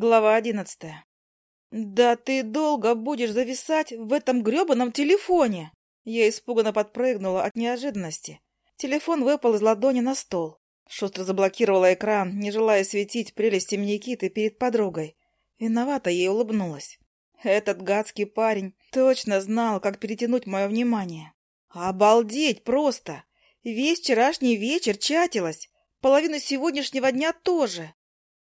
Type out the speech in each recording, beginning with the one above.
Глава одиннадцатая. «Да ты долго будешь зависать в этом грёбаном телефоне!» Я испуганно подпрыгнула от неожиданности. Телефон выпал из ладони на стол. Шустро заблокировала экран, не желая светить прелестями Никиты перед подругой. Виновата ей улыбнулась. Этот гадский парень точно знал, как перетянуть мое внимание. Обалдеть просто! Весь вчерашний вечер чатилась, половину сегодняшнего дня тоже.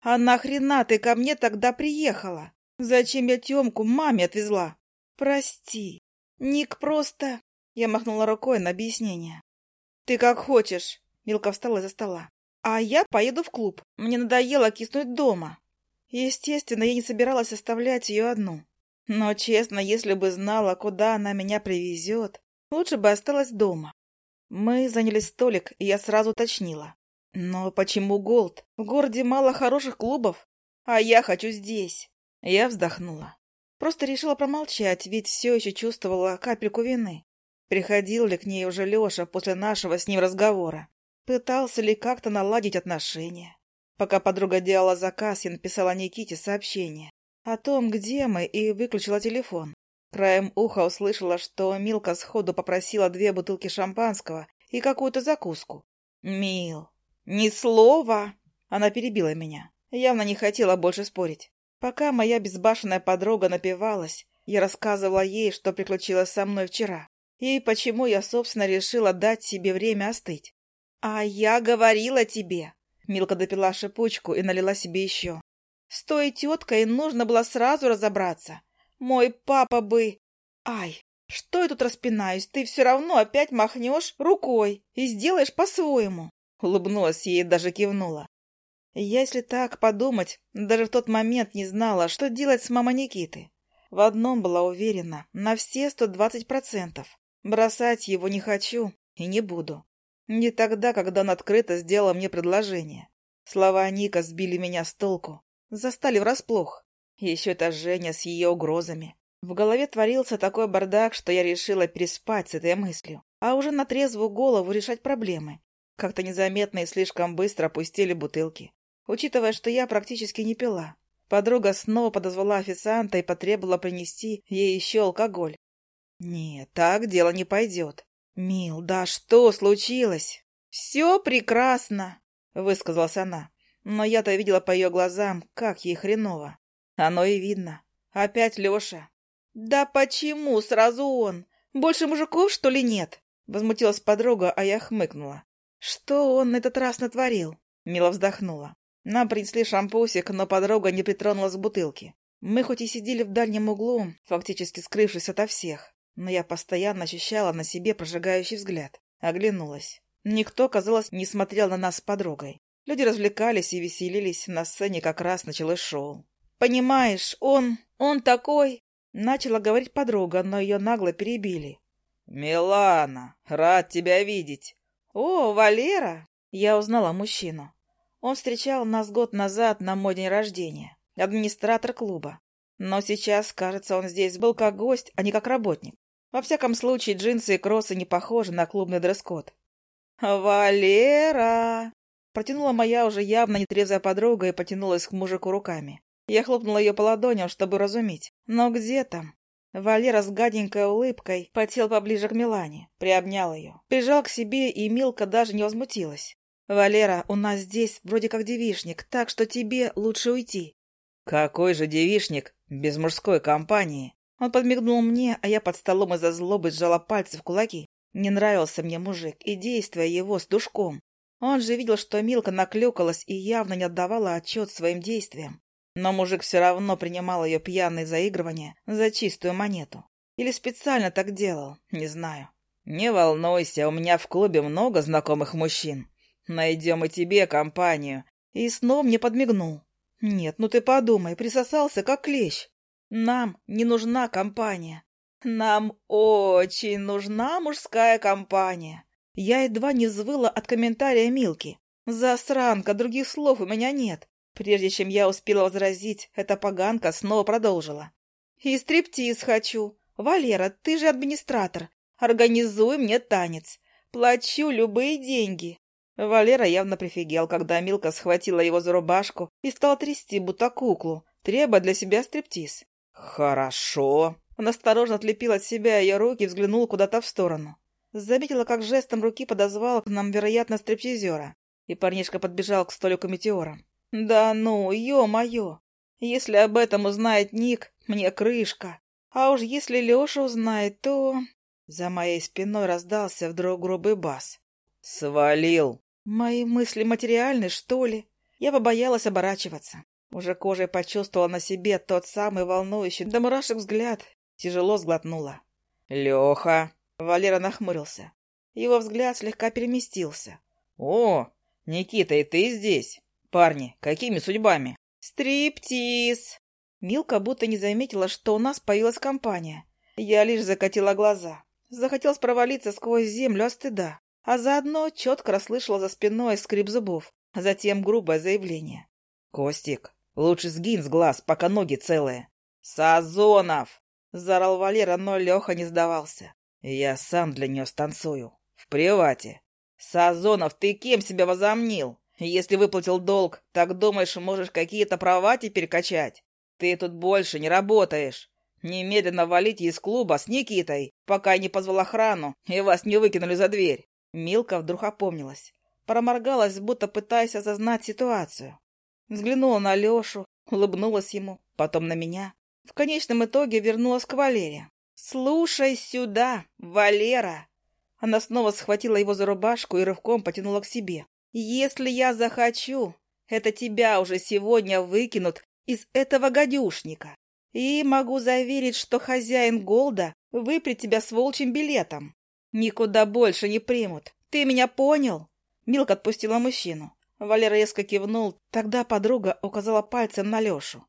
А нахрена ты ко мне тогда приехала? Зачем я Тёмку маме отвезла? Прости. Ник просто... Я махнула рукой на объяснение. Ты как хочешь. Милка встала из-за стола. А я поеду в клуб. Мне надоело киснуть дома. Естественно, я не собиралась оставлять ее одну. Но, честно, если бы знала, куда она меня привезет, лучше бы осталась дома. Мы заняли столик, и я сразу уточнила. Но почему Голд? В городе мало хороших клубов, а я хочу здесь. Я вздохнула. Просто решила промолчать, ведь все еще чувствовала капельку вины. Приходил ли к ней уже Леша после нашего с ним разговора? Пытался ли как-то наладить отношения? Пока подруга делала заказ, я написала Никите сообщение о том, где мы, и выключила телефон. Краем уха услышала, что Милка сходу попросила две бутылки шампанского и какую-то закуску. «Мил, «Ни слова!» Она перебила меня. Явно не хотела больше спорить. Пока моя безбашенная подруга напивалась, я рассказывала ей, что приключилось со мной вчера, и почему я, собственно, решила дать себе время остыть. «А я говорила тебе!» Милка допила шипучку и налила себе еще. «С той теткой нужно было сразу разобраться. Мой папа бы...» «Ай, что я тут распинаюсь? Ты все равно опять махнешь рукой и сделаешь по-своему. Улыбнулась ей и даже кивнула. Если так подумать, даже в тот момент не знала, что делать с мамой Никиты. В одном была уверена, на все сто двадцать процентов. Бросать его не хочу и не буду. Не тогда, когда он открыто сделал мне предложение. Слова Ника сбили меня с толку, застали врасплох. Еще это Женя с ее угрозами. В голове творился такой бардак, что я решила переспать с этой мыслью, а уже на трезвую голову решать проблемы. Как-то незаметно и слишком быстро опустили бутылки. Учитывая, что я практически не пила. Подруга снова подозвала официанта и потребовала принести ей еще алкоголь. «Нет, так дело не пойдет. Мил, да что случилось?» «Все прекрасно», — высказалась она. Но я-то видела по ее глазам, как ей хреново. Оно и видно. Опять Леша. «Да почему сразу он? Больше мужиков, что ли, нет?» Возмутилась подруга, а я хмыкнула. «Что он на этот раз натворил?» Мила вздохнула. Нам принесли шампусик, но подруга не притронулась к бутылке. Мы хоть и сидели в дальнем углу, фактически скрывшись ото всех, но я постоянно ощущала на себе прожигающий взгляд. Оглянулась. Никто, казалось, не смотрел на нас с подругой. Люди развлекались и веселились, на сцене как раз началось шоу. «Понимаешь, он... он такой...» Начала говорить подруга, но ее нагло перебили. «Милана, рад тебя видеть!» «О, Валера!» Я узнала мужчину. Он встречал нас год назад на мой день рождения. Администратор клуба. Но сейчас, кажется, он здесь был как гость, а не как работник. Во всяком случае, джинсы и кроссы не похожи на клубный дресс-код. «Валера!» Протянула моя уже явно нетрезвая подруга и потянулась к мужику руками. Я хлопнула ее по ладоням, чтобы разуметь. Но где там? Валера с гаденькой улыбкой подсел поближе к Милане, приобнял ее, прижал к себе, и Милка даже не возмутилась. «Валера, у нас здесь вроде как девишник, так что тебе лучше уйти». «Какой же девишник без мужской компании?» Он подмигнул мне, а я под столом из-за злобы сжала пальцы в кулаки. Не нравился мне мужик и действия его с душком. Он же видел, что Милка наклюкалась и явно не отдавала отчет своим действиям. Но мужик все равно принимал ее пьяные заигрывания за чистую монету. Или специально так делал, не знаю. «Не волнуйся, у меня в клубе много знакомых мужчин. Найдем и тебе компанию». И снова мне подмигнул. «Нет, ну ты подумай, присосался как клещ. Нам не нужна компания. Нам очень нужна мужская компания». Я едва не взвыла от комментария Милки. «Засранка, других слов у меня нет. Прежде чем я успела возразить, эта поганка снова продолжила. «И стриптиз хочу. Валера, ты же администратор. Организуй мне танец. Плачу любые деньги». Валера явно прифигел, когда Милка схватила его за рубашку и стала трясти, будто куклу, требуя для себя стриптиз. «Хорошо». Он осторожно отлепил от себя ее руки и взглянул куда-то в сторону. Заметила, как жестом руки подозвал к нам, вероятно, стриптизера. И парнишка подбежал к столику метеора. «Да ну, ё-моё! Если об этом узнает Ник, мне крышка. А уж если Леша узнает, то...» За моей спиной раздался вдруг грубый бас. «Свалил!» Мои мысли материальны, что ли? Я побоялась оборачиваться. Уже кожей почувствовала на себе тот самый волнующий до мурашек взгляд. Тяжело сглотнула. «Леха!» Валера нахмурился. Его взгляд слегка переместился. «О, Никита, и ты здесь? Парни, какими судьбами?» «Стриптиз!» Милка будто не заметила, что у нас появилась компания. Я лишь закатила глаза. Захотелось провалиться сквозь землю от стыда, а заодно четко расслышала за спиной скрип зубов, а затем грубое заявление. «Костик, лучше сгинь с глаз, пока ноги целые». «Сазонов!» — заорал Валера, но Леха не сдавался. «Я сам для нее станцую. В привате». «Сазонов, ты кем себя возомнил? Если выплатил долг, так думаешь, можешь какие-то права теперь качать? Ты тут больше не работаешь. Немедленно валите из клуба с Никитой, пока я не позвал охрану и вас не выкинули за дверь». Милка вдруг опомнилась. Проморгалась, будто пытаясь осознать ситуацию. Взглянула на Лешу, улыбнулась ему, потом на меня. В конечном итоге вернулась к Валере. «Слушай сюда, Валера!» Она снова схватила его за рубашку и рывком потянула к себе. «Если я захочу, это тебя уже сегодня выкинут из этого гадюшника. И могу заверить, что хозяин Голда выпрет тебя с волчьим билетом. Никуда больше не примут. Ты меня понял?» Милка отпустила мужчину. Валера резко кивнул. Тогда подруга указала пальцем на Лешу.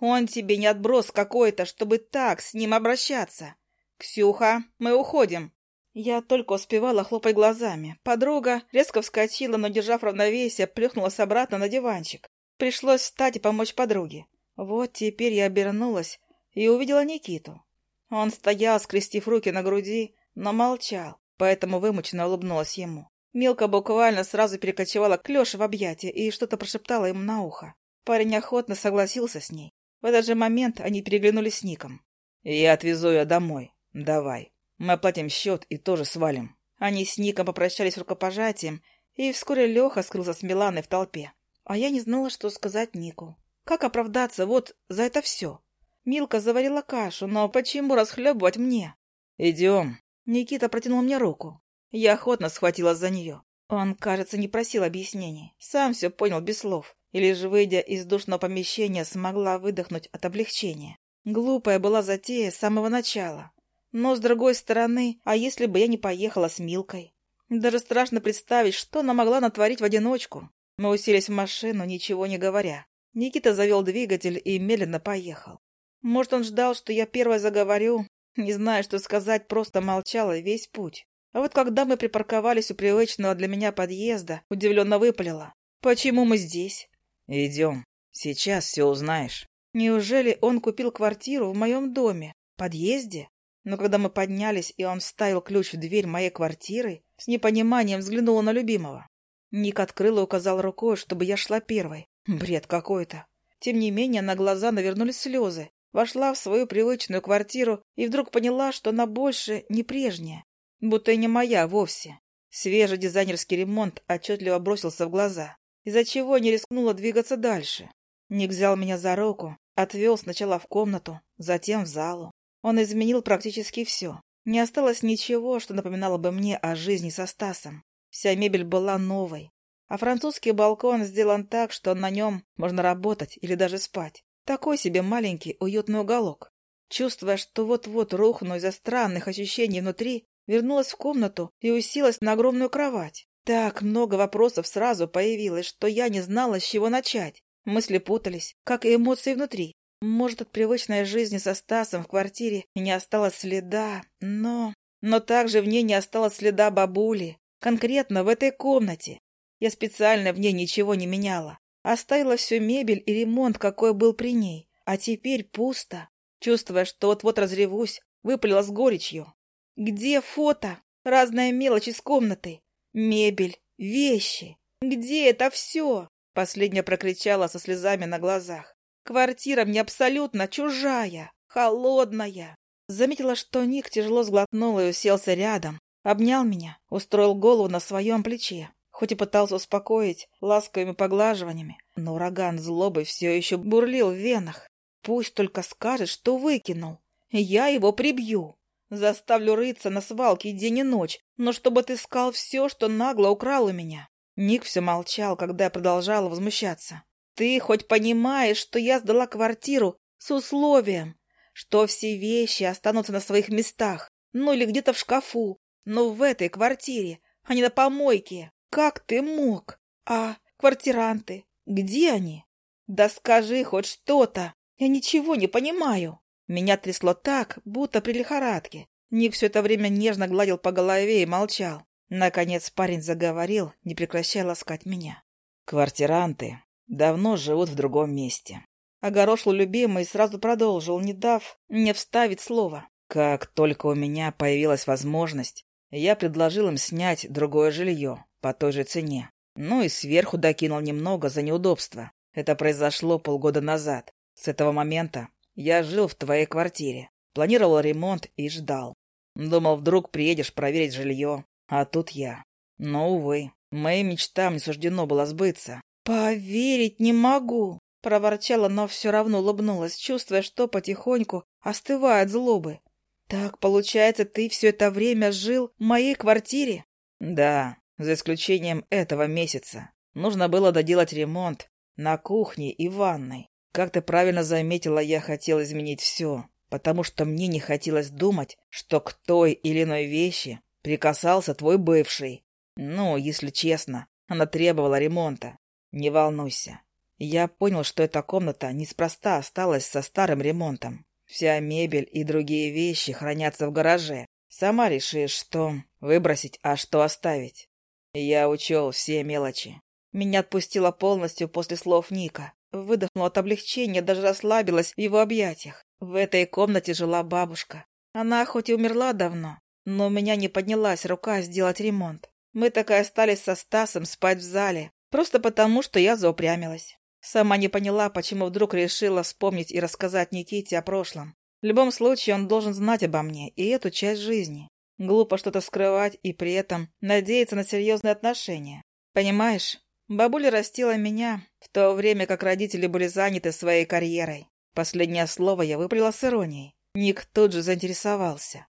«Он тебе не отброс какой-то, чтобы так с ним обращаться. Ксюха, мы уходим». Я только успевала хлопать глазами. Подруга резко вскочила, но, держав равновесие, плюхнулась обратно на диванчик. Пришлось встать и помочь подруге. Вот теперь я обернулась и увидела Никиту. Он стоял, скрестив руки на груди, но молчал, поэтому вымученно улыбнулась ему. Милка буквально сразу перекочевала к Леше в объятия и что-то прошептала ему на ухо. Парень охотно согласился с ней. В этот же момент они переглянулись с Ником. «Я отвезу ее домой. Давай. Мы оплатим счет и тоже свалим». Они с Ником попрощались рукопожатием, и вскоре Леха скрылся с Миланой в толпе. А я не знала, что сказать Нику. Как оправдаться вот за это все? Милка заварила кашу, но почему расхлебывать мне? «Идем». Никита протянул мне руку. Я охотно схватилась за нее. Он, кажется, не просил объяснений. Сам все понял без слов. И лишь выйдя из душного помещения, смогла выдохнуть от облегчения. Глупая была затея с самого начала. Но, с другой стороны, а если бы я не поехала с Милкой? Даже страшно представить, что она могла натворить в одиночку. Мы уселись в машину, ничего не говоря. Никита завел двигатель и медленно поехал. Может, он ждал, что я первая заговорю? Не зная, что сказать, просто молчала весь путь. А вот когда мы припарковались у привычного для меня подъезда, удивленно выпалила. «Почему мы здесь?» «Идем. Сейчас все узнаешь». Неужели он купил квартиру в моем доме, подъезде? Но когда мы поднялись, и он вставил ключ в дверь моей квартиры, с непониманием взглянула на любимого. Ник открыл и указал рукой, чтобы я шла первой. Бред какой-то. Тем не менее, на глаза навернулись слезы. Вошла в свою привычную квартиру и вдруг поняла, что она больше не прежняя. Будто и не моя вовсе. Свежий дизайнерский ремонт отчетливо бросился в глаза, из-за чего не рискнула двигаться дальше. Ник взял меня за руку, отвел сначала в комнату, затем в залу. Он изменил практически все. Не осталось ничего, что напоминало бы мне о жизни со Стасом. Вся мебель была новой, а французский балкон сделан так, что на нем можно работать или даже спать. Такой себе маленький уютный уголок. Чувствуя, что вот-вот рухну из-за странных ощущений внутри, вернулась в комнату и уселась на огромную кровать. Так много вопросов сразу появилось, что я не знала, с чего начать. Мысли путались, как и эмоции внутри. Может, от привычной жизни со Стасом в квартире не осталось следа, но... Но также в ней не осталось следа бабули. Конкретно в этой комнате. Я специально в ней ничего не меняла. Оставила всю мебель и ремонт, какой был при ней. А теперь пусто. Чувствуя, что вот-вот разревусь, выпалила с горечью. «Где фото? Разная мелочь из комнаты. Мебель, вещи. Где это все?» Последняя прокричала со слезами на глазах. Квартира мне абсолютно чужая, холодная. Заметила, что Ник тяжело сглотнул и уселся рядом. Обнял меня, устроил голову на своем плече. Хоть и пытался успокоить ласковыми поглаживаниями, но ураган злобы все еще бурлил в венах. Пусть только скажет, что выкинул. Я его прибью. Заставлю рыться на свалке день и ночь, но чтобы ты искал все, что нагло украл у меня. Ник все молчал, когда я продолжала возмущаться. Ты хоть понимаешь, что я сдала квартиру с условием, что все вещи останутся на своих местах, ну или где-то в шкафу, но в этой квартире, а не на помойке. Как ты мог? А квартиранты, где они? Да скажи хоть что-то. Я ничего не понимаю. Меня трясло так, будто при лихорадке. Ник все это время нежно гладил по голове и молчал. Наконец парень заговорил, не прекращая ласкать меня. «Квартиранты давно живут в другом месте». Огорошил любимый и сразу продолжил, не дав мне вставить слово. «Как только у меня появилась возможность, я предложил им снять другое жилье по той же цене. Ну и сверху докинул немного за неудобство. Это произошло полгода назад. С этого момента я жил в твоей квартире, планировал ремонт и ждал. Думал, вдруг приедешь проверить жилье, а тут я. Но, увы, моим мечтам не суждено было сбыться. «Поверить не могу!» — проворчала, но все равно улыбнулась, чувствуя, что потихоньку остывает злобы. «Так, получается, ты все это время жил в моей квартире?» «Да, за исключением этого месяца. Нужно было доделать ремонт на кухне и ванной. Как ты правильно заметила, я хотел изменить все, потому что мне не хотелось думать, что к той или иной вещи прикасался твой бывший. Ну, если честно, она требовала ремонта. Не волнуйся. Я понял, что эта комната неспроста осталась со старым ремонтом. Вся мебель и другие вещи хранятся в гараже. Сама решишь, что выбросить, а что оставить. Я учел все мелочи. Меня отпустило полностью после слов Ника. Выдохнула от облегчения, даже расслабилась в его объятиях. В этой комнате жила бабушка. Она хоть и умерла давно, но у меня не поднялась рука сделать ремонт. Мы так и остались со Стасом спать в зале, просто потому, что я заупрямилась. Сама не поняла, почему вдруг решила вспомнить и рассказать Никите о прошлом. В любом случае, он должен знать обо мне и эту часть жизни. Глупо что-то скрывать и при этом надеяться на серьезные отношения. Понимаешь? Бабуля растила меня, в то время как родители были заняты своей карьерой. Последнее слово я выпалила с иронией. Ник тут же заинтересовался.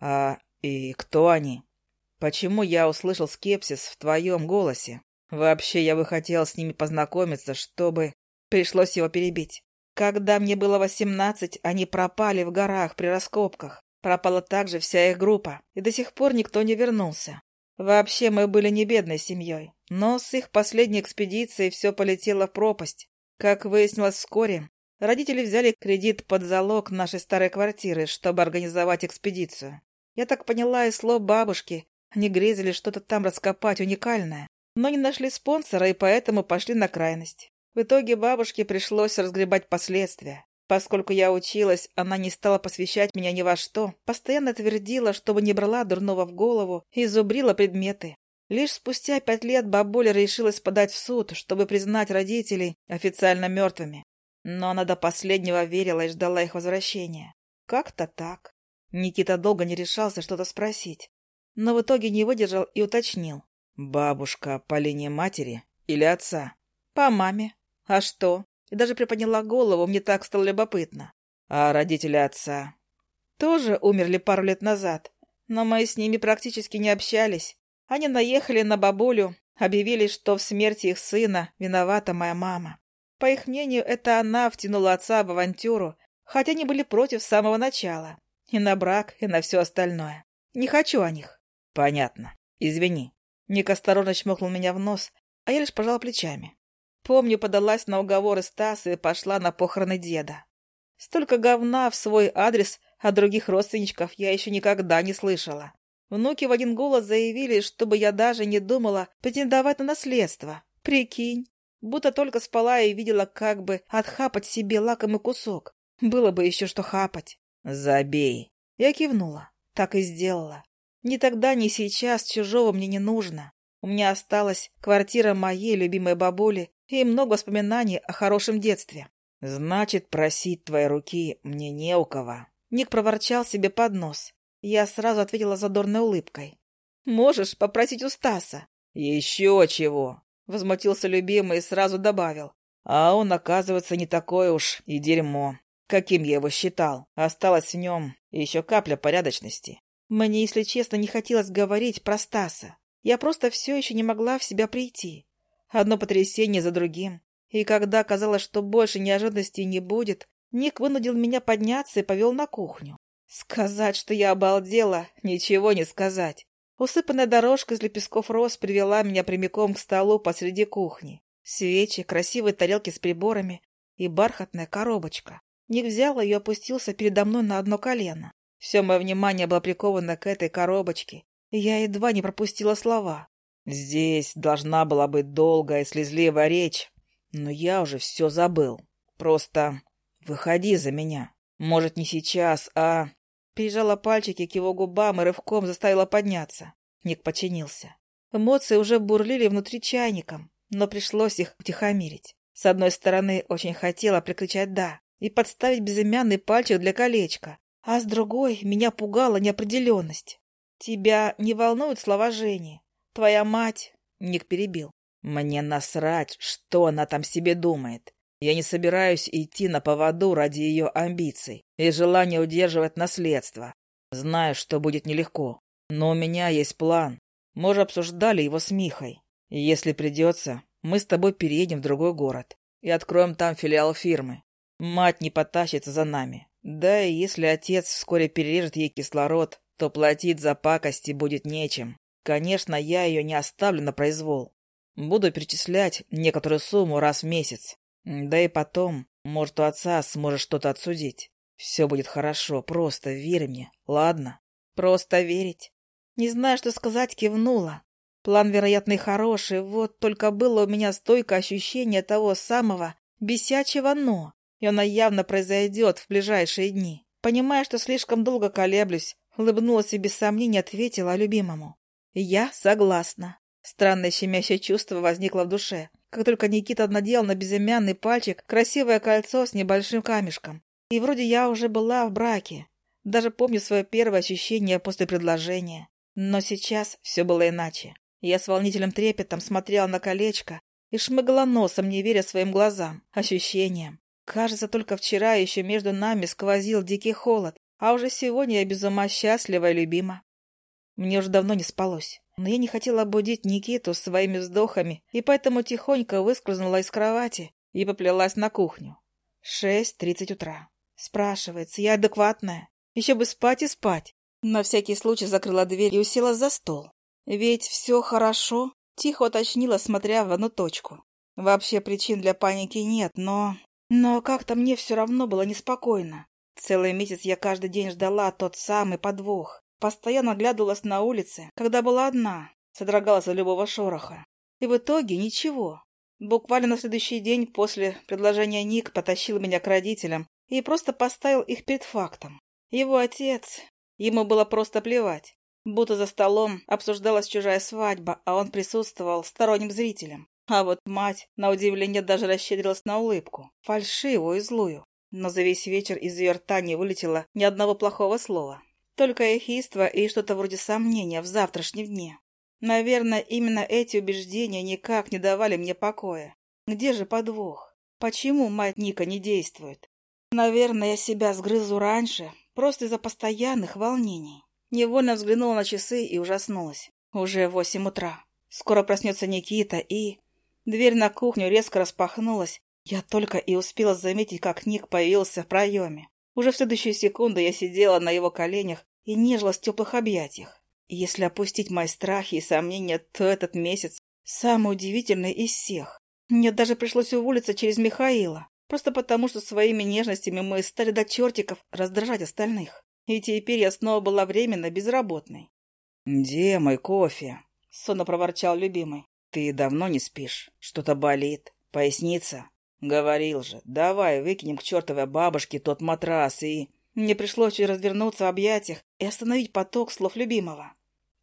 «А и кто они? Почему я услышал скепсис в твоем голосе? Вообще, я бы хотел с ними познакомиться, чтобы...» Пришлось его перебить. Когда мне было восемнадцать, они пропали в горах при раскопках. Пропала также вся их группа, и до сих пор никто не вернулся. Вообще мы были не бедной семьей, но с их последней экспедицией все полетело в пропасть. Как выяснилось вскоре, родители взяли кредит под залог нашей старой квартиры, чтобы организовать экспедицию. Я так поняла из слов бабушки, они грезили что-то там раскопать уникальное, но не нашли спонсора и поэтому пошли на крайность. В итоге бабушке пришлось разгребать последствия. Поскольку я училась, она не стала посвящать меня ни во что, постоянно твердила, чтобы не брала дурного в голову и зубрила предметы. Лишь спустя пять лет бабуля решилась подать в суд, чтобы признать родителей официально мертвыми. Но она до последнего верила и ждала их возвращения. Как-то так. Никита долго не решался что-то спросить, но в итоге не выдержал и уточнил. «Бабушка по линии матери или отца?» «По маме. А что?» и даже приподняла голову, мне так стало любопытно. А родители отца? Тоже умерли пару лет назад, но мы с ними практически не общались. Они наехали на бабулю, объявили, что в смерти их сына виновата моя мама. По их мнению, это она втянула отца в авантюру, хотя они были против с самого начала. И на брак, и на все остальное. Не хочу о них. Понятно. Извини. Ник осторожно чмокнул меня в нос, а я лишь пожал плечами. Помню, подалась на уговоры Стаса и пошла на похороны деда. Столько говна в свой адрес от других родственничков я еще никогда не слышала. Внуки в один голос заявили, чтобы я даже не думала претендовать на наследство. Прикинь, будто только спала и видела, как бы отхапать себе лакомый кусок. Было бы еще что хапать. «Забей!» Я кивнула. Так и сделала. Ни тогда, ни сейчас чужого мне не нужно. У меня осталась квартира моей любимой бабули и много воспоминаний о хорошем детстве. Значит, просить твоей руки мне не у кого. Ник проворчал себе под нос. Я сразу ответила задорной улыбкой. «Можешь попросить у Стаса». «Еще чего!» — возмутился любимый и сразу добавил. «А он, оказывается, не такой уж и дерьмо, каким я его считал. Осталась в нем еще капля порядочности». Мне, если честно, не хотелось говорить про Стаса. Я просто все еще не могла в себя прийти. Одно потрясение за другим. И когда казалось, что больше неожиданностей не будет, Ник вынудил меня подняться и повел на кухню. Сказать, что я обалдела, ничего не сказать. Усыпанная дорожка из лепестков роз привела меня прямиком к столу посреди кухни. Свечи, красивые тарелки с приборами и бархатная коробочка. Ник взял ее и опустился передо мной на одно колено. Все мое внимание было приковано к этой коробочке, я едва не пропустила слова. «Здесь должна была быть долгая и слезливая речь, но я уже все забыл. Просто выходи за меня. Может, не сейчас, а...» Прижала пальчики к его губам и рывком заставила подняться. Ник подчинился. Эмоции уже бурлили внутри чайником, но пришлось их утихомирить. С одной стороны, очень хотела прикричать «да» и подставить безымянный пальчик для колечка, а с другой меня пугала неопределенность. «Тебя не волнуют слова Жени? Твоя мать...» — Ник перебил. «Мне насрать, что она там себе думает. Я не собираюсь идти на поводу ради ее амбиций и желания удерживать наследство. Знаю, что будет нелегко. Но у меня есть план. Мы уже обсуждали его с Михой. Если придется, мы с тобой переедем в другой город и откроем там филиал фирмы. Мать не потащится за нами. Да и если отец вскоре перережет ей кислород, то платить за пакости будет нечем. Конечно, я ее не оставлю на произвол. Буду перечислять некоторую сумму раз в месяц. Да и потом, может, у отца сможешь что-то отсудить. Все будет хорошо, просто верь мне, ладно? Просто верить. Не знаю, что сказать, кивнула. План, вероятно, хороший, вот только было у меня стойкое ощущение того самого бесячего «но», и оно явно произойдет в ближайшие дни. Понимая, что слишком долго колеблюсь, улыбнулась и без сомнения ответила любимому. «Я согласна». Странное щемящее чувство возникло в душе, как только Никита надел на безымянный пальчик красивое кольцо с небольшим камешком. И вроде я уже была в браке. Даже помню свое первое ощущение после предложения. Но сейчас все было иначе. Я с волнительным трепетом смотрела на колечко и шмыгала носом, не веря своим глазам, ощущениям. Кажется, только вчера еще между нами сквозил дикий холод, а уже сегодня я без ума счастлива и любима. Мне уже давно не спалось. Но я не хотела будить Никиту своими вздохами, и поэтому тихонько выскользнула из кровати и поплелась на кухню. Шесть тридцать утра. Спрашивается, я адекватная? Еще бы спать и спать. На всякий случай закрыла дверь и усела за стол. Ведь все хорошо, тихо уточнила, смотря в одну точку. Вообще причин для паники нет, но... Но как-то мне все равно было неспокойно. Целый месяц я каждый день ждала тот самый подвох. Постоянно оглядывалась на улице, когда была одна, содрогалась от любого шороха. И в итоге ничего. Буквально на следующий день после предложения Ник потащил меня к родителям и просто поставил их перед фактом. Его отец... Ему было просто плевать. Будто за столом обсуждалась чужая свадьба, а он присутствовал сторонним зрителем. А вот мать, на удивление, даже расщедрилась на улыбку. Фальшивую и злую. Но за весь вечер из ее рта не вылетело ни одного плохого слова. Только эхиство и что-то вроде сомнения в завтрашнем дне. Наверное, именно эти убеждения никак не давали мне покоя. Где же подвох? Почему мать Ника не действует? Наверное, я себя сгрызу раньше, просто из-за постоянных волнений. Невольно взглянула на часы и ужаснулась. Уже восемь утра. Скоро проснется Никита и... Дверь на кухню резко распахнулась. Я только и успела заметить, как Ник появился в проеме. Уже в следующую секунду я сидела на его коленях и нежилась в теплых объятиях. Если опустить мои страхи и сомнения, то этот месяц самый удивительный из всех. Мне даже пришлось уволиться через Михаила, просто потому что своими нежностями мы стали до чертиков раздражать остальных. И теперь я снова была временно безработной. «Где мой кофе?» — сонно проворчал любимый. «Ты давно не спишь? Что-то болит? Поясница?» Говорил же, давай выкинем к чертовой бабушке тот матрас и... Мне пришлось развернуться в объятиях и остановить поток слов любимого.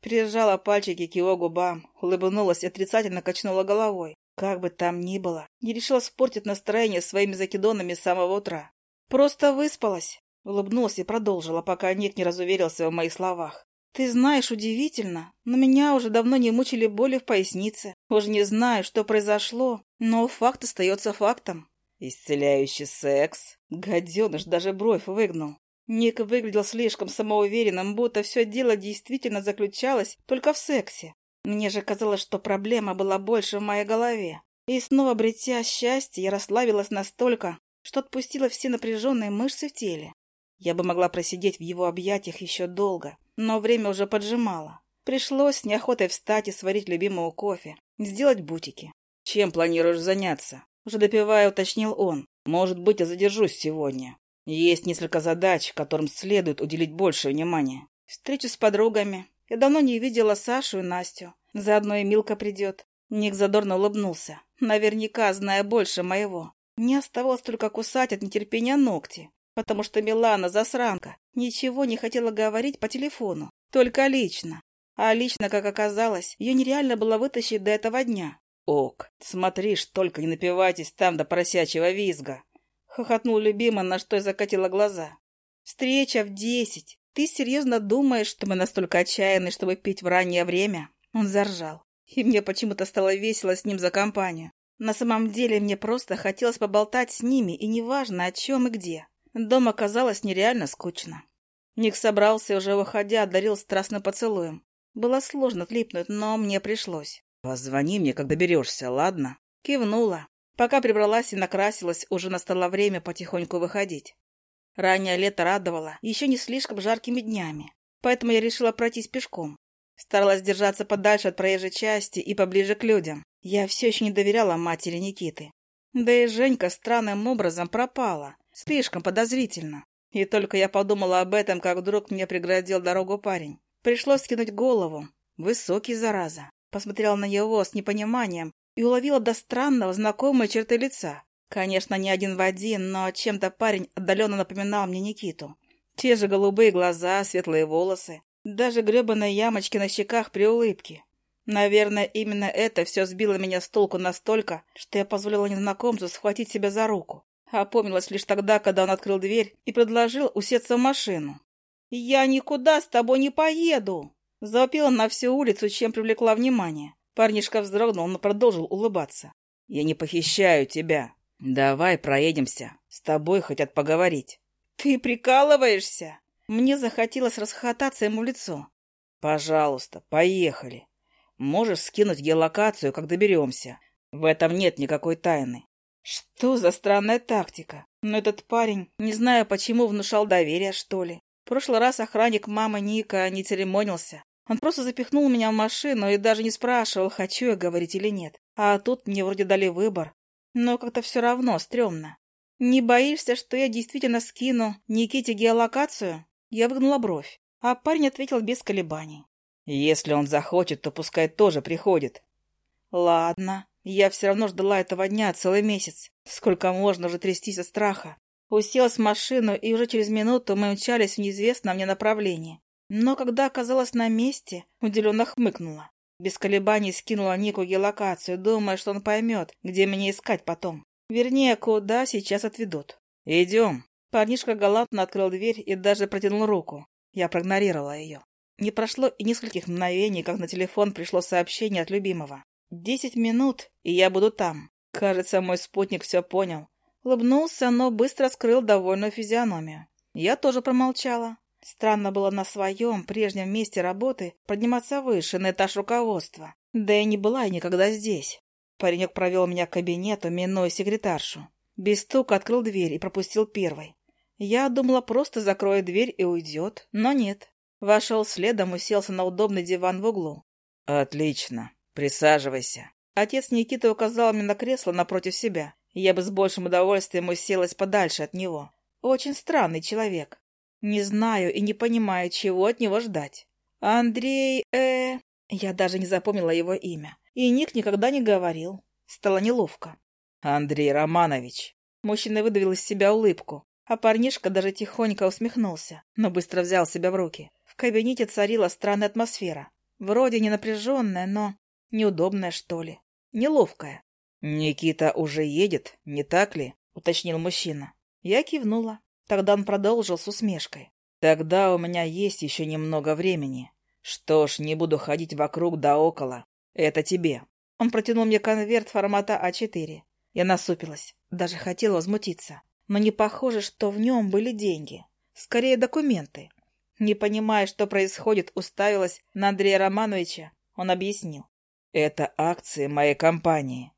Прижала пальчики к его губам, улыбнулась и отрицательно качнула головой. Как бы там ни было, не решила спортить настроение своими закидонами с самого утра. Просто выспалась. Улыбнулась и продолжила, пока Ник не разуверился в моих словах. «Ты знаешь, удивительно, но меня уже давно не мучили боли в пояснице. Уже не знаю, что произошло, но факт остается фактом». «Исцеляющий секс?» Гаденыш даже бровь выгнул. Ник выглядел слишком самоуверенным, будто все дело действительно заключалось только в сексе. Мне же казалось, что проблема была больше в моей голове. И снова, обретя счастье, я расслабилась настолько, что отпустила все напряженные мышцы в теле. Я бы могла просидеть в его объятиях еще долго, но время уже поджимало. Пришлось с неохотой встать и сварить любимого кофе, сделать бутики. «Чем планируешь заняться?» Уже допивая, уточнил он. «Может быть, я задержусь сегодня. Есть несколько задач, которым следует уделить больше внимания. Встречу с подругами. Я давно не видела Сашу и Настю. Заодно и Милка придет». Ник задорно улыбнулся, наверняка зная больше моего. Не оставалось только кусать от нетерпения ногти потому что Милана, засранка, ничего не хотела говорить по телефону, только лично. А лично, как оказалось, ее нереально было вытащить до этого дня. «Ок, смотришь, только не напивайтесь там до поросячьего визга!» Хохотнул любимый, на что я закатила глаза. «Встреча в десять. Ты серьезно думаешь, что мы настолько отчаянны, чтобы пить в раннее время?» Он заржал. И мне почему-то стало весело с ним за компанию. На самом деле мне просто хотелось поболтать с ними, и неважно о чем и где. Дома казалось нереально скучно. Ник собрался уже выходя, одарил страстным поцелуем. Было сложно отлипнуть, но мне пришлось. «Позвони мне, когда доберешься, ладно?» Кивнула. Пока прибралась и накрасилась, уже настало время потихоньку выходить. Раннее лето радовало еще не слишком жаркими днями, поэтому я решила пройтись пешком. Старалась держаться подальше от проезжей части и поближе к людям. Я все еще не доверяла матери Никиты. Да и Женька странным образом пропала, Слишком подозрительно. И только я подумала об этом, как вдруг мне преградил дорогу парень. Пришлось скинуть голову. Высокий, зараза. Посмотрела на него с непониманием и уловила до странного знакомые черты лица. Конечно, не один в один, но чем-то парень отдаленно напоминал мне Никиту. Те же голубые глаза, светлые волосы, даже гребаные ямочки на щеках при улыбке. Наверное, именно это все сбило меня с толку настолько, что я позволила незнакомцу схватить себя за руку. Опомнилась лишь тогда, когда он открыл дверь и предложил усеться в машину. «Я никуда с тобой не поеду!» Завопила на всю улицу, чем привлекла внимание. Парнишка вздрогнул, но продолжил улыбаться. «Я не похищаю тебя. Давай проедемся. С тобой хотят поговорить». «Ты прикалываешься?» Мне захотелось расхохотаться ему в лицо. «Пожалуйста, поехали. Можешь скинуть геолокацию, как доберемся. В этом нет никакой тайны. Что за странная тактика? Но этот парень, не знаю почему, внушал доверие, что ли. В прошлый раз охранник мамы Ника не церемонился. Он просто запихнул меня в машину и даже не спрашивал, хочу я говорить или нет. А тут мне вроде дали выбор. Но как-то все равно стрёмно. «Не боишься, что я действительно скину Никите геолокацию?» Я выгнула бровь, а парень ответил без колебаний. «Если он захочет, то пускай тоже приходит». «Ладно». Я все равно ждала этого дня целый месяц. Сколько можно уже трястись от страха. Уселась в машину, и уже через минуту мы мчались в неизвестном мне направлении. Но когда оказалась на месте, удивленно хмыкнула. Без колебаний скинула Нику геолокацию, думая, что он поймет, где меня искать потом. Вернее, куда сейчас отведут. «Идем». Парнишка галантно открыл дверь и даже протянул руку. Я проигнорировала ее. Не прошло и нескольких мгновений, как на телефон пришло сообщение от любимого. Десять минут, и я буду там. Кажется, мой спутник все понял. Улыбнулся, но быстро скрыл довольную физиономию. Я тоже промолчала. Странно было на своем прежнем месте работы подниматься выше, на этаж руководства. Да и не была я никогда здесь. Паренек провел меня к кабинету, минуя секретаршу. Без стука открыл дверь и пропустил первой. Я думала, просто закроет дверь и уйдет, но нет. Вошел следом, уселся на удобный диван в углу. «Отлично. «Присаживайся». Отец Никиты указал мне на кресло напротив себя. Я бы с большим удовольствием уселась подальше от него. Очень странный человек. Не знаю и не понимаю, чего от него ждать. Андрей, э... Я даже не запомнила его имя. И Ник никогда не говорил. Стало неловко. Андрей Романович. Мужчина выдавил из себя улыбку, а парнишка даже тихонько усмехнулся, но быстро взял себя в руки. В кабинете царила странная атмосфера. Вроде не напряженная, но Неудобная, что ли? Неловкая. «Никита уже едет, не так ли?» — уточнил мужчина. Я кивнула. Тогда он продолжил с усмешкой. «Тогда у меня есть еще немного времени. Что ж, не буду ходить вокруг да около. Это тебе». Он протянул мне конверт формата А4. Я насупилась, даже хотела возмутиться. Но не похоже, что в нем были деньги. Скорее, документы. Не понимая, что происходит, уставилась на Андрея Романовича. Он объяснил. «Это акции моей компании.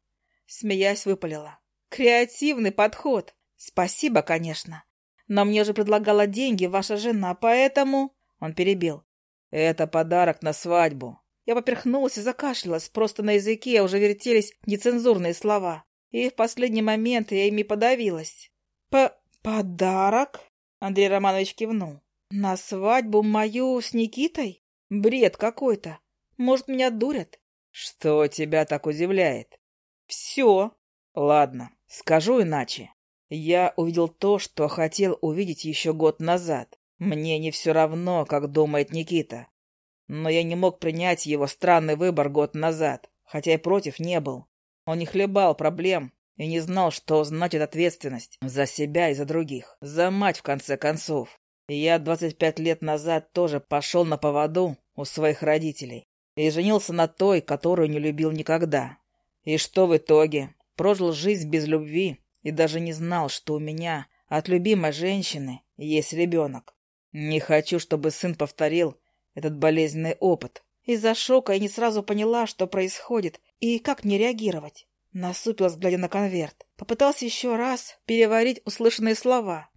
Смеясь, выпалила. Креативный подход. Спасибо, конечно. Но мне же предлагала деньги ваша жена, поэтому... Он перебил. Это подарок на свадьбу. Я поперхнулась и закашлялась. Просто на языке уже вертелись нецензурные слова. И в последний момент я ими подавилась. П «Подарок?» Андрей Романович кивнул. «На свадьбу мою с Никитой? Бред какой-то. Может, меня дурят?» «Что тебя так удивляет?» Все. Ладно, скажу иначе. Я увидел то, что хотел увидеть еще год назад. Мне не все равно, как думает Никита. Но я не мог принять его странный выбор год назад, хотя и против не был. Он не хлебал проблем и не знал, что значит ответственность за себя и за других, за мать в конце концов. Я 25 лет назад тоже пошел на поводу у своих родителей и женился на той, которую не любил никогда. И что в итоге? Прожил жизнь без любви и даже не знал, что у меня от любимой женщины есть ребенок. Не хочу, чтобы сын повторил этот болезненный опыт. Из-за шока я не сразу поняла, что происходит и как мне реагировать. Насупилась, глядя на конверт. Попыталась еще раз переварить услышанные слова.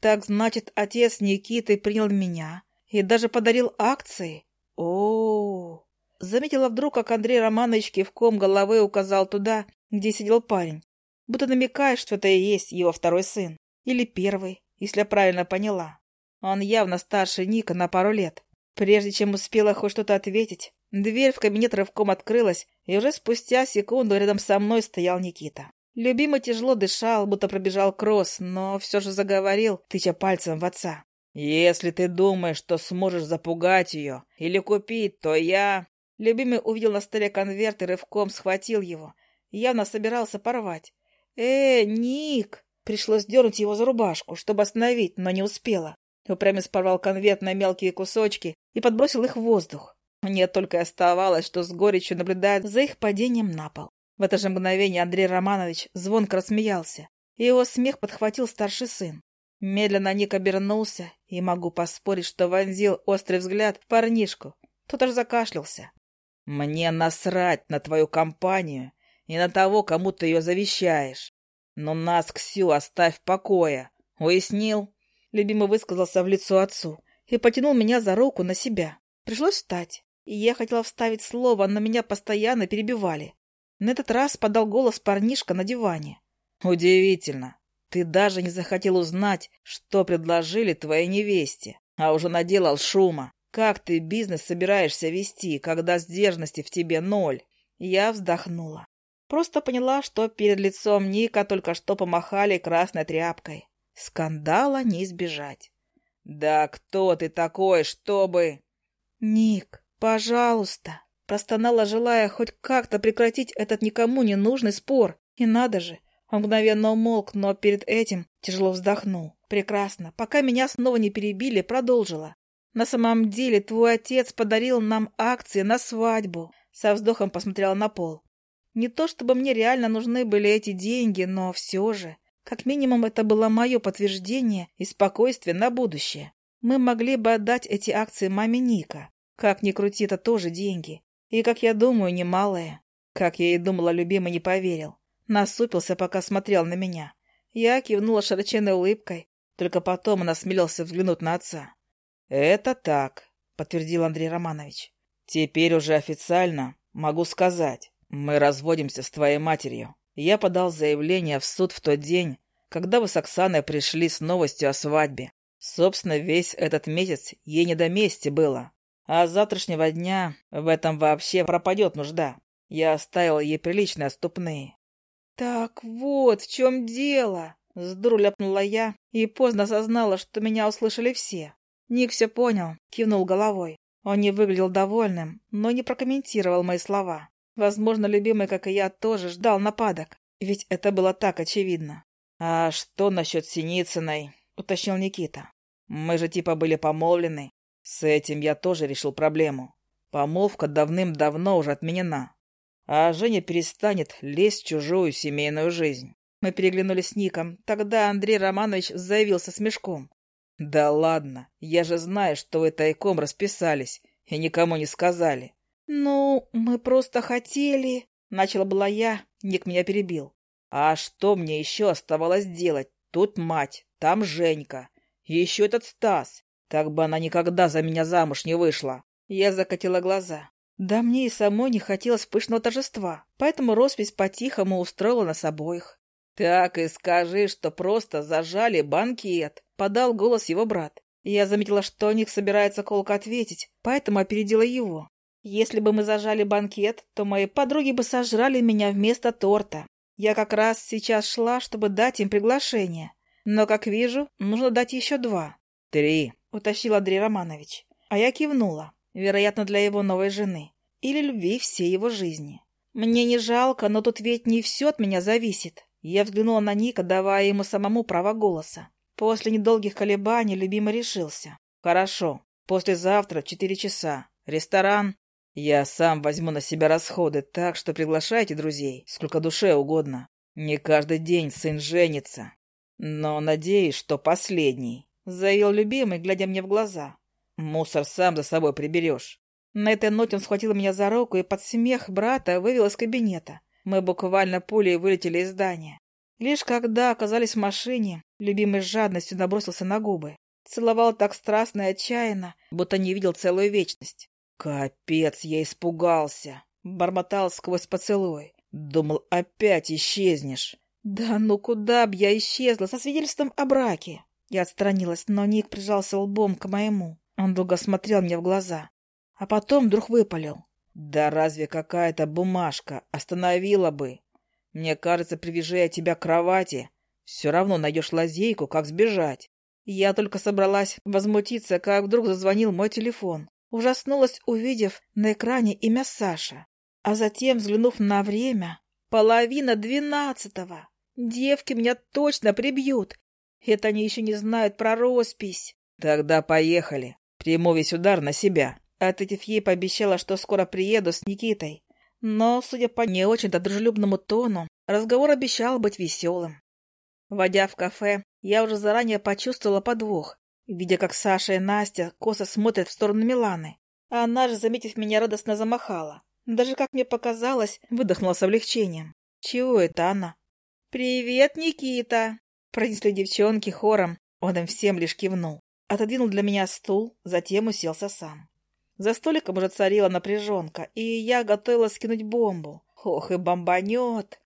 Так значит, отец Никиты принял меня и даже подарил акции? О, -о, -о. Заметила вдруг, как Андрей Романович кивком головы указал туда, где сидел парень, будто намекая, что это и есть его второй сын. Или первый, если я правильно поняла. Он явно старше Ника на пару лет. Прежде чем успела хоть что-то ответить, дверь в кабинет рывком открылась, и уже спустя секунду рядом со мной стоял Никита. Любимый тяжело дышал, будто пробежал кросс, но все же заговорил, тыча пальцем в отца. «Если ты думаешь, что сможешь запугать ее или купить, то я...» Любимый увидел на столе конверт и рывком схватил его. Явно собирался порвать. «Э, Ник!» Пришлось дернуть его за рубашку, чтобы остановить, но не успела. Упрямец порвал конверт на мелкие кусочки и подбросил их в воздух. Мне только оставалось, что с горечью наблюдает за их падением на пол. В это же мгновение Андрей Романович звонко рассмеялся, и его смех подхватил старший сын. Медленно Ник обернулся, и могу поспорить, что вонзил острый взгляд в парнишку. Тот аж закашлялся. Мне насрать на твою компанию и на того, кому ты ее завещаешь. Но нас, Ксю, оставь в покое. Уяснил? Любимый высказался в лицо отцу и потянул меня за руку на себя. Пришлось встать. И я хотела вставить слово, но меня постоянно перебивали. На этот раз подал голос парнишка на диване. «Удивительно. Ты даже не захотел узнать, что предложили твоей невесте, а уже наделал шума. Как ты бизнес собираешься вести, когда сдержанности в тебе ноль? Я вздохнула. Просто поняла, что перед лицом Ника только что помахали красной тряпкой. Скандала не избежать. «Да кто ты такой, чтобы...» «Ник, пожалуйста!» Простонала, желая хоть как-то прекратить этот никому не нужный спор. И надо же, он мгновенно умолк, но перед этим тяжело вздохнул. Прекрасно. Пока меня снова не перебили, продолжила. На самом деле твой отец подарил нам акции на свадьбу. Со вздохом посмотрела на пол. Не то чтобы мне реально нужны были эти деньги, но все же. Как минимум, это было мое подтверждение и спокойствие на будущее. Мы могли бы отдать эти акции маме Ника. Как ни крути, это тоже деньги. И, как я думаю, немалые. Как я и думала, любимый не поверил. Насупился, пока смотрел на меня. Я кивнула широченной улыбкой. Только потом он осмелился взглянуть на отца. «Это так», — подтвердил Андрей Романович. «Теперь уже официально могу сказать, мы разводимся с твоей матерью. Я подал заявление в суд в тот день, когда вы с Оксаной пришли с новостью о свадьбе. Собственно, весь этот месяц ей не до мести было. А с завтрашнего дня в этом вообще пропадет нужда. Я оставил ей приличные ступные. «Так вот в чем дело!» Сдуру ляпнула я и поздно осознала, что меня услышали все. Ник все понял, кивнул головой. Он не выглядел довольным, но не прокомментировал мои слова. Возможно, любимый, как и я, тоже ждал нападок. Ведь это было так очевидно. «А что насчет Синицыной?» — уточнил Никита. «Мы же типа были помолвлены. С этим я тоже решил проблему. Помолвка давным-давно уже отменена. А Женя перестанет лезть в чужую семейную жизнь». Мы переглянулись с Ником. Тогда Андрей Романович заявился с мешком. «Да ладно, я же знаю, что вы тайком расписались и никому не сказали». «Ну, мы просто хотели...» — начала была я, Ник меня перебил. «А что мне еще оставалось делать? Тут мать, там Женька, еще этот Стас. Так бы она никогда за меня замуж не вышла». Я закатила глаза. Да мне и самой не хотелось пышного торжества, поэтому роспись по-тихому устроила нас обоих. «Так и скажи, что просто зажали банкет», — подал голос его брат. Я заметила, что Ник собирается колко ответить, поэтому опередила его. Если бы мы зажали банкет, то мои подруги бы сожрали меня вместо торта. Я как раз сейчас шла, чтобы дать им приглашение. Но, как вижу, нужно дать еще два. «Три», — утащил Андрей Романович. А я кивнула. Вероятно, для его новой жены. Или любви всей его жизни. Мне не жалко, но тут ведь не все от меня зависит. Я взглянула на Ника, давая ему самому право голоса. После недолгих колебаний любимый решился. «Хорошо. Послезавтра в четыре часа. Ресторан я сам возьму на себя расходы, так что приглашайте друзей, сколько душе угодно. Не каждый день сын женится. Но надеюсь, что последний, — заявил любимый, глядя мне в глаза. Мусор сам за собой приберешь. На этой ноте он схватил меня за руку и под смех брата вывел из кабинета. Мы буквально пулей вылетели из здания. Лишь когда оказались в машине, любимый с жадностью набросился на губы. Целовал так страстно и отчаянно, будто не видел целую вечность. «Капец, я испугался!» — бормотал сквозь поцелуй. «Думал, опять исчезнешь!» «Да ну куда б я исчезла со свидетельством о браке?» Я отстранилась, но Ник прижался лбом к моему. Он долго смотрел мне в глаза, а потом вдруг выпалил. «Да разве какая-то бумажка остановила бы? Мне кажется, привяжи я тебя к кровати, все равно найдешь лазейку, как сбежать». Я только собралась возмутиться, как вдруг зазвонил мой телефон. Ужаснулась, увидев на экране имя Саша. А затем, взглянув на время, половина двенадцатого. Девки меня точно прибьют. Это они еще не знают про роспись. Тогда поехали. Приму весь удар на себя. Ответив ей, пообещала, что скоро приеду с Никитой. Но, судя по не очень-то дружелюбному тону, разговор обещал быть веселым. Войдя в кафе, я уже заранее почувствовала подвох видя, как Саша и Настя косо смотрят в сторону Миланы. А она же, заметив меня, радостно замахала. Даже, как мне показалось, выдохнула с облегчением. Чего это она? «Привет, Никита!» Пронесли девчонки хором. Он им всем лишь кивнул. Отодвинул для меня стул, затем уселся сам. За столиком уже царила напряженка, и я готовила скинуть бомбу. Ох, и бомбанет!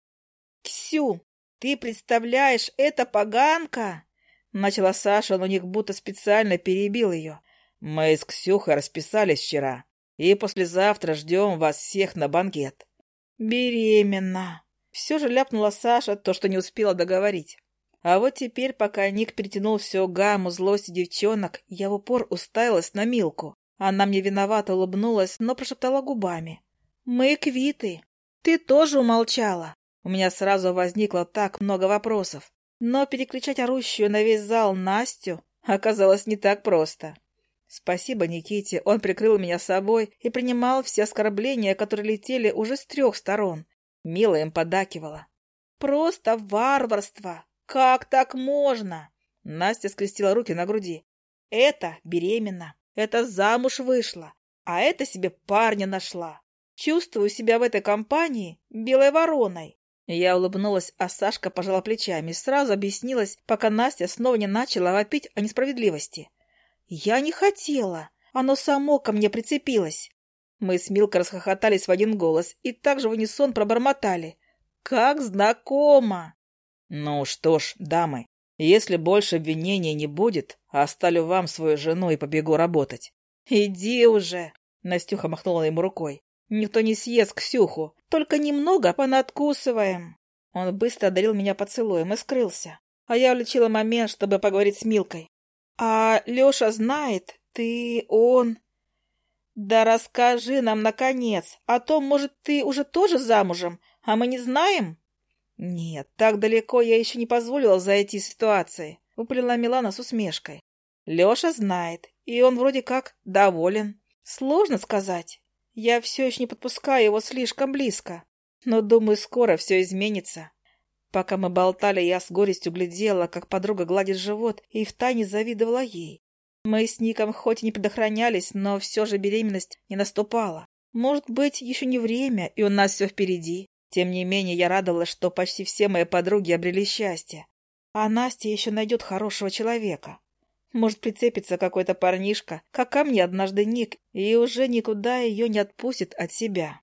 «Ксю, ты представляешь, это поганка!» Начала Саша, но Ник будто специально перебил ее. «Мы с Ксюхой расписались вчера, и послезавтра ждем вас всех на банкет». «Беременна!» Все же ляпнула Саша то, что не успела договорить. А вот теперь, пока Ник перетянул всю гамму злости девчонок, я в упор уставилась на Милку. Она мне виновато улыбнулась, но прошептала губами. «Мы квиты. Ты тоже умолчала». У меня сразу возникло так много вопросов. Но перекричать орущую на весь зал Настю оказалось не так просто. Спасибо Никите, он прикрыл меня собой и принимал все оскорбления, которые летели уже с трех сторон. Мила им подакивала. «Просто варварство! Как так можно?» Настя скрестила руки на груди. «Это беременна, это замуж вышла, а это себе парня нашла. Чувствую себя в этой компании белой вороной. Я улыбнулась, а Сашка пожала плечами и сразу объяснилась, пока Настя снова не начала вопить о несправедливости. «Я не хотела. Оно само ко мне прицепилось». Мы с Милкой расхохотались в один голос и также в унисон пробормотали. «Как знакомо!» «Ну что ж, дамы, если больше обвинений не будет, оставлю вам свою жену и побегу работать». «Иди уже!» — Настюха махнула ему рукой. Никто не съест Ксюху, только немного понадкусываем. Он быстро одарил меня поцелуем и скрылся. А я улечила момент, чтобы поговорить с Милкой. А Леша знает, ты, он... Да расскажи нам, наконец, а то, может, ты уже тоже замужем, а мы не знаем? Нет, так далеко я еще не позволила зайти ситуации, выпалила Милана с усмешкой. Леша знает, и он вроде как доволен. Сложно сказать. Я все еще не подпускаю его слишком близко. Но, думаю, скоро все изменится. Пока мы болтали, я с горестью глядела, как подруга гладит живот, и втайне завидовала ей. Мы с Ником хоть и не предохранялись, но все же беременность не наступала. Может быть, еще не время, и у нас все впереди. Тем не менее, я радовалась, что почти все мои подруги обрели счастье. А Настя еще найдет хорошего человека. Может, прицепится какой-то парнишка, как ко мне однажды Ник, и уже никуда ее не отпустит от себя.